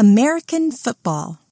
American football.